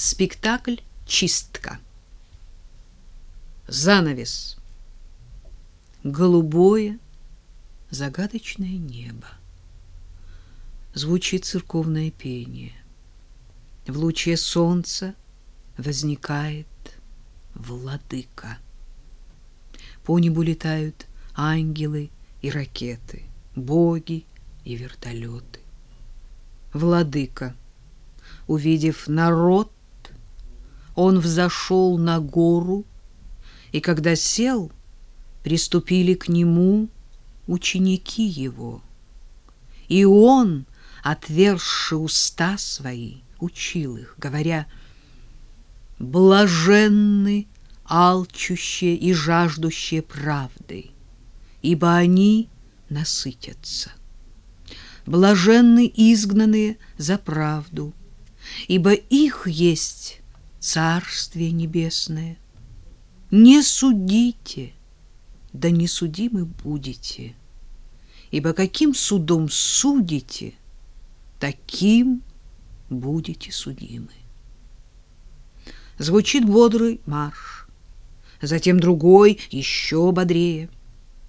Спектакль «Чистка». Занавес. Голубое, загадочное небо. Звучит церковное пение. В луче солнца возникает владыка. По небу летают ангелы и ракеты, боги и вертолеты. Владыка, увидев народ, он взошел на гору, и когда сел, приступили к нему ученики его. И он, отверши уста свои, учил их, говоря, «Блаженны алчущие и жаждущие правды, ибо они насытятся. Блаженны изгнанные за правду, ибо их есть Царствие Небесное. Не судите, да не судимы будете, ибо каким судом судите, таким будете судимы. Звучит бодрый марш, затем другой, еще бодрее.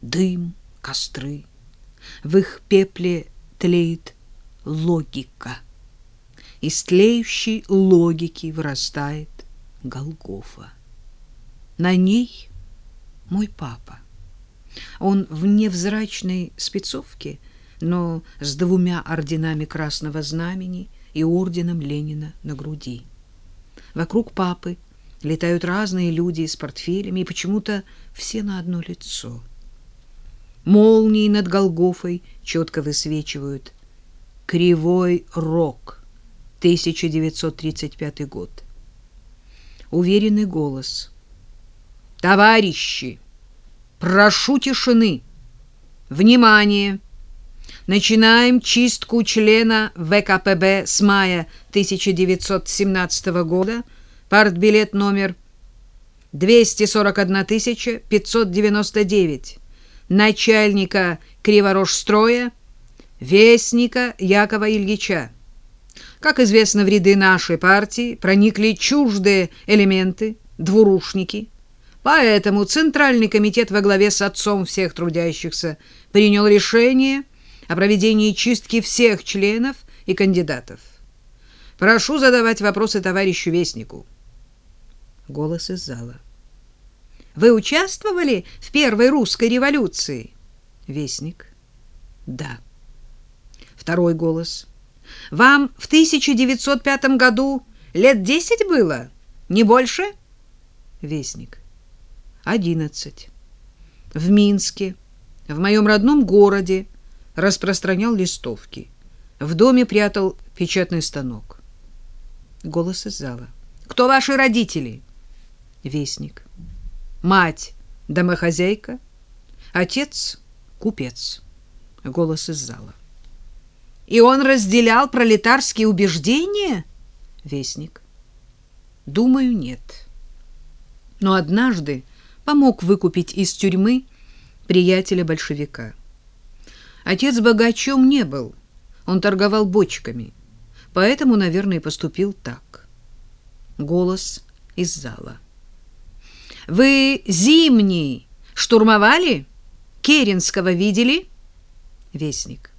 Дым, костры. В их пепле тлеет логика — из тлеющей логики вырастает Голгофа. На ней мой папа. Он в невзрачной спецовке, но с двумя орденами Красного Знамени и орденом Ленина на груди. Вокруг папы летают разные люди с портфелями, и почему-то все на одно лицо. Молнии над Голгофой четко высвечивают кривой рог — 1935 год. Уверенный голос. Товарищи, прошу тишины. Внимание! Начинаем чистку члена ВКПБ с мая 1917 года. Партбилет номер 241 599. Начальника Криворожстроя, Вестника Якова Ильича. Как известно, в ряды нашей партии проникли чуждые элементы, двурушники. Поэтому Центральный комитет во главе с отцом всех трудящихся принял решение о проведении чистки всех членов и кандидатов. Прошу задавать вопросы товарищу Вестнику. Голос из зала. Вы участвовали в первой русской революции? Вестник. Да. Второй голос. Вам в 1905 году лет десять было? Не больше? Вестник. Одиннадцать. В Минске, в моем родном городе, распространял листовки. В доме прятал печатный станок. Голос из зала. Кто ваши родители? Вестник. Мать домохозяйка, отец купец. Голос из зала. И он разделял пролетарские убеждения? Вестник. Думаю, нет. Но однажды помог выкупить из тюрьмы приятеля большевика. Отец богачом не был, он торговал бочками, поэтому, наверное, поступил так. Голос из зала. Вы зимний штурмовали? Керенского видели? Вестник.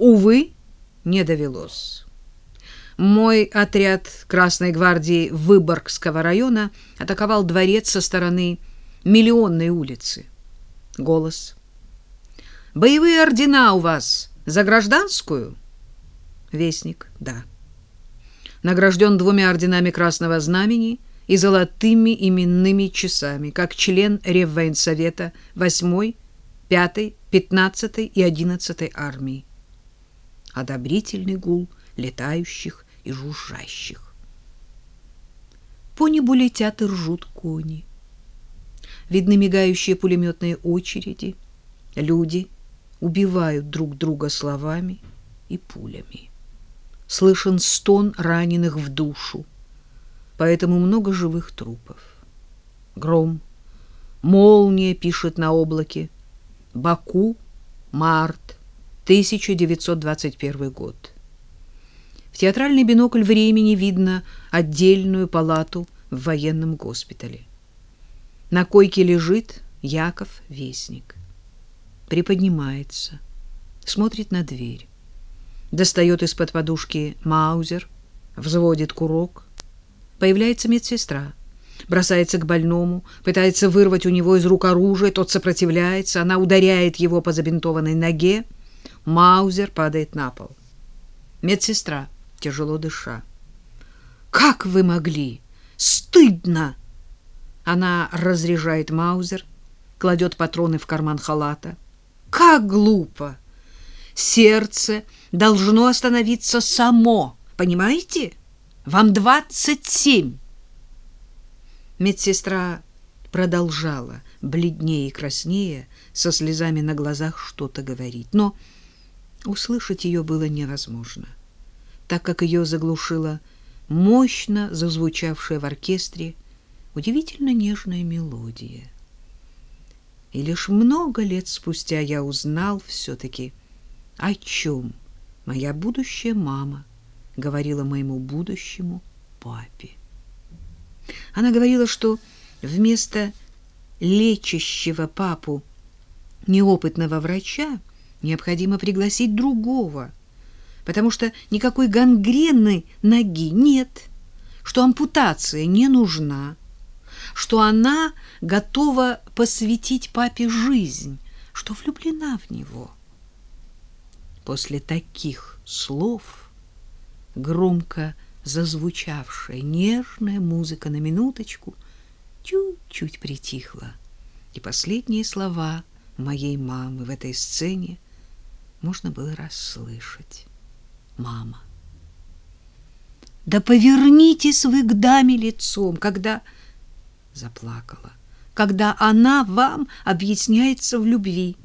Увы, не довелось. Мой отряд Красной гвардии Выборгского района атаковал дворец со стороны Миллионной улицы. Голос. Боевые ордена у вас за гражданскую? Вестник. Да. Награжден двумя орденами Красного Знамени и золотыми именными часами, как член Реввоенсовета 8-й, 5-й, 15-й и 11-й армии одобрительный гул летающих и жужжащих. По небу летят и ржут кони. Видны мигающие пулеметные очереди. Люди убивают друг друга словами и пулями. Слышен стон раненых в душу, поэтому много живых трупов. Гром, молния пишет на облаке. Баку, март 1921 год. В театральный бинокль времени видно отдельную палату в военном госпитале. На койке лежит Яков Вестник. Приподнимается, смотрит на дверь. Достает из-под подушки маузер, взводит курок. Появляется медсестра. Бросается к больному, пытается вырвать у него из рук оружие, тот сопротивляется, она ударяет его по забинтованной ноге. Маузер падает на пол. Медсестра, тяжело дыша. «Как вы могли? Стыдно!» Она разряжает маузер, кладет патроны в карман халата. «Как глупо! Сердце должно остановиться само, понимаете? Вам двадцать семь!» Медсестра продолжала, бледнее и краснее, со слезами на глазах что-то говорить. Но услышать ее было невозможно, так как ее заглушила мощно зазвучавшая в оркестре удивительно нежная мелодия. И лишь много лет спустя я узнал все-таки, о чем моя будущая мама говорила моему будущему папе. Она говорила, что вместо лечащего папу неопытного врача необходимо пригласить другого, потому что никакой гангрены ноги нет, что ампутация не нужна, что она готова посвятить папе жизнь, что влюблена в него. После таких слов громко зазвучавшая нежная музыка на минуточку чуть-чуть притихла, и последние слова моей мамы в этой сцене можно было расслышать. Мама. Да повернитесь вы к даме лицом, когда заплакала, когда она вам объясняется в любви.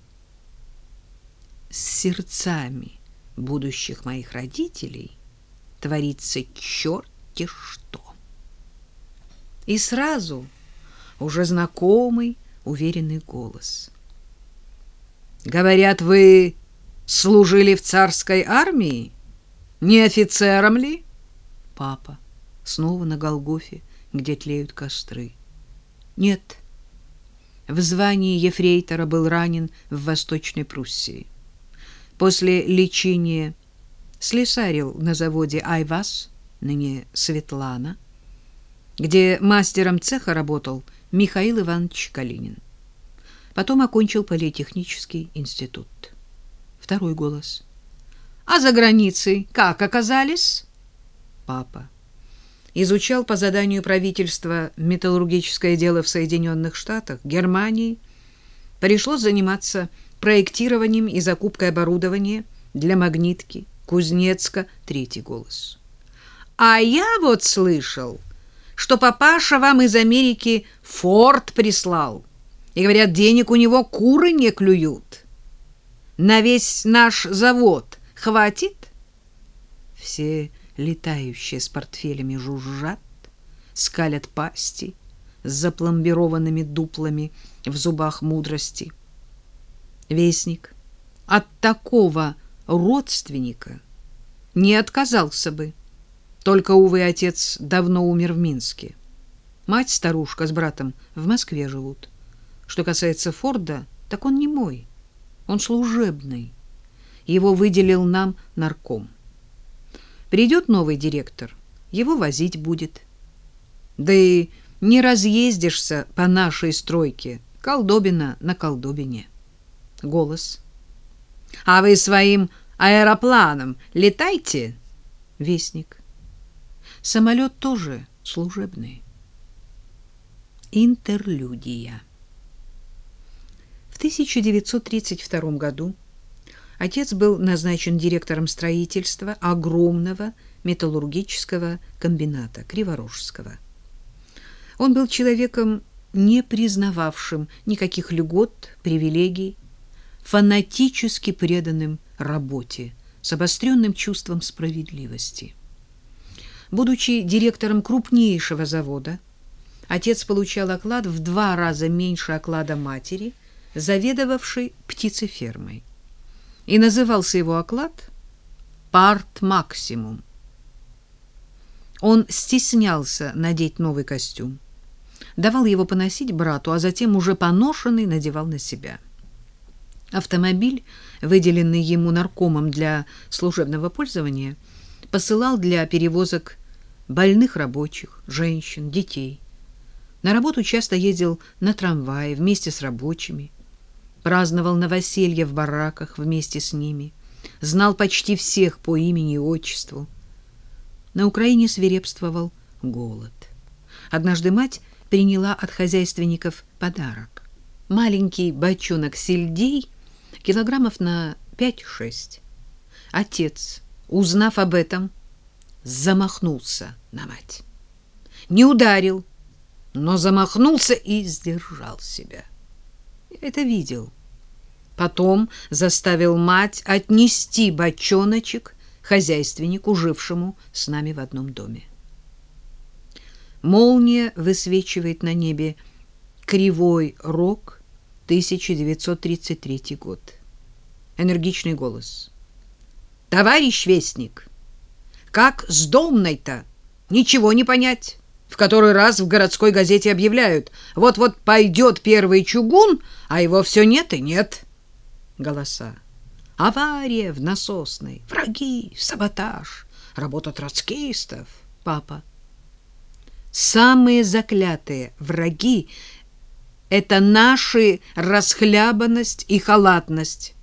С сердцами будущих моих родителей творится черти что. И сразу уже знакомый, уверенный голос. Говорят, вы служили в царской армии? Не офицером ли? Папа снова на Голгофе, где тлеют костры. Нет. В звании ефрейтора был ранен в Восточной Пруссии. После лечения слесарил на заводе «Айвас», ныне «Светлана», где мастером цеха работал Михаил Иванович Калинин. Потом окончил политехнический институт. Второй голос. «А за границей как оказались?» Папа изучал по заданию правительства металлургическое дело в Соединенных Штатах, Германии. Пришлось заниматься проектированием и закупкой оборудования для магнитки, Кузнецка, третий голос. А я вот слышал, что папаша вам из Америки Форд прислал. И говорят, денег у него куры не клюют. На весь наш завод хватит? Все летающие с портфелями жужжат, скалят пасти с запломбированными дуплами в зубах мудрости. Вестник от такого родственника не отказался бы. Только, увы, отец давно умер в Минске. Мать, старушка с братом в Москве живут. Что касается Форда, так он не мой. Он служебный. Его выделил нам нарком. Придет новый директор, его возить будет. Да и не разъездишься по нашей стройке. Колдобина на колдобине. Голос. А вы своим аэропланом летайте? Вестник. Самолет тоже служебный. Интерлюдия. В 1932 году Отец был назначен директором строительства огромного металлургического комбината Криворожского. Он был человеком, не признававшим никаких льгот, привилегий, фанатически преданным работе, с обостренным чувством справедливости. Будучи директором крупнейшего завода, отец получал оклад в два раза меньше оклада матери, заведовавшей птицефермой и назывался его оклад «Парт Максимум». Он стеснялся надеть новый костюм. Давал его поносить брату, а затем уже поношенный надевал на себя. Автомобиль, выделенный ему наркомом для служебного пользования, посылал для перевозок больных рабочих, женщин, детей. На работу часто ездил на трамвае вместе с рабочими, праздновал новоселье в бараках вместе с ними, знал почти всех по имени и отчеству. На Украине свирепствовал голод. Однажды мать приняла от хозяйственников подарок. Маленький бочонок сельдей килограммов на 5-6. Отец, узнав об этом, замахнулся на мать. Не ударил, но замахнулся и сдержал себя. Это видел. Потом заставил мать отнести бочоночек хозяйственнику, жившему с нами в одном доме. Молния высвечивает на небе кривой рог 1933 год. Энергичный голос. Товарищ вестник, как с домной-то? Ничего не понять. В который раз в городской газете объявляют: вот-вот пойдет первый чугун, а его все нет и нет. Голоса. Авария в насосной, враги, саботаж, работа троцкистов. Папа. Самые заклятые враги — это наши расхлябанность и халатность.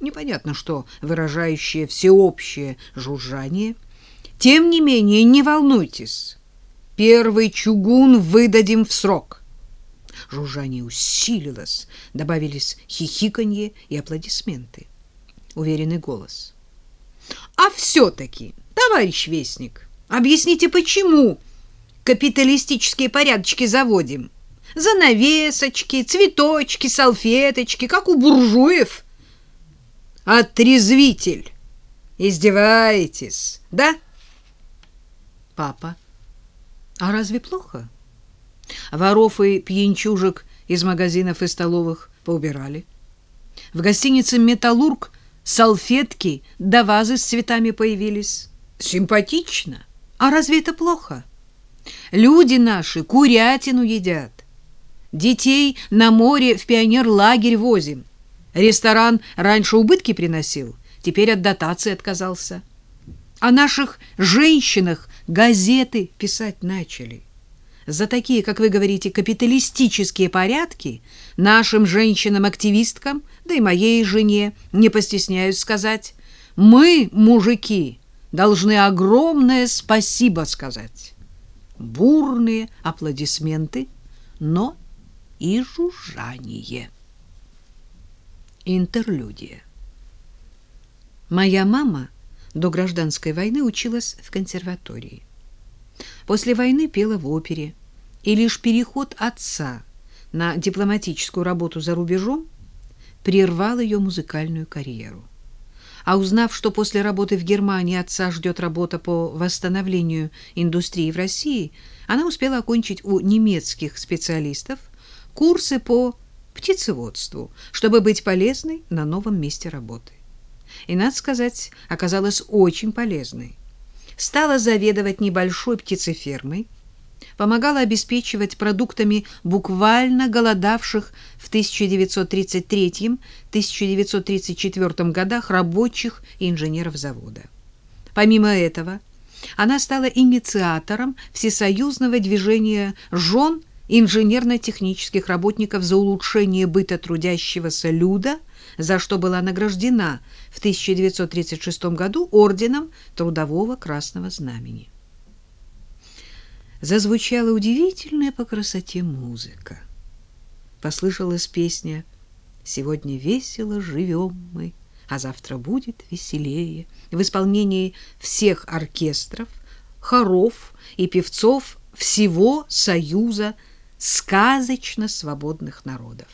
Непонятно что, выражающее всеобщее жужжание. Тем не менее, не волнуйтесь. Первый чугун выдадим в срок. Жужжание усилилось, добавились хихиканье и аплодисменты. Уверенный голос. А все-таки, товарищ Вестник, объясните, почему капиталистические порядочки заводим? Занавесочки, цветочки, салфеточки, как у буржуев. Отрезвитель. Издеваетесь, да? Папа. А разве плохо? Воров и пьянчужек из магазинов и столовых поубирали. В гостинице «Металлург» салфетки да вазы с цветами появились. Симпатично. А разве это плохо? Люди наши курятину едят. Детей на море в пионер-лагерь возим. Ресторан раньше убытки приносил, теперь от дотации отказался. О наших женщинах газеты писать начали. За такие, как вы говорите, капиталистические порядки нашим женщинам-активисткам, да и моей жене, не постесняюсь сказать, мы, мужики, должны огромное спасибо сказать. Бурные аплодисменты, но и жужжание. Интерлюдия. Моя мама до гражданской войны училась в консерватории. После войны пела в опере, и лишь переход отца на дипломатическую работу за рубежом прервал ее музыкальную карьеру. А узнав, что после работы в Германии отца ждет работа по восстановлению индустрии в России, она успела окончить у немецких специалистов курсы по птицеводству, чтобы быть полезной на новом месте работы и, надо сказать, оказалась очень полезной. Стала заведовать небольшой птицефермой, помогала обеспечивать продуктами буквально голодавших в 1933-1934 годах рабочих и инженеров завода. Помимо этого, она стала инициатором всесоюзного движения жен инженерно-технических работников за улучшение быта трудящегося люда – за что была награждена в 1936 году орденом Трудового Красного Знамени. Зазвучала удивительная по красоте музыка. Послышалась песня «Сегодня весело живем мы, а завтра будет веселее» в исполнении всех оркестров, хоров и певцов всего Союза сказочно свободных народов.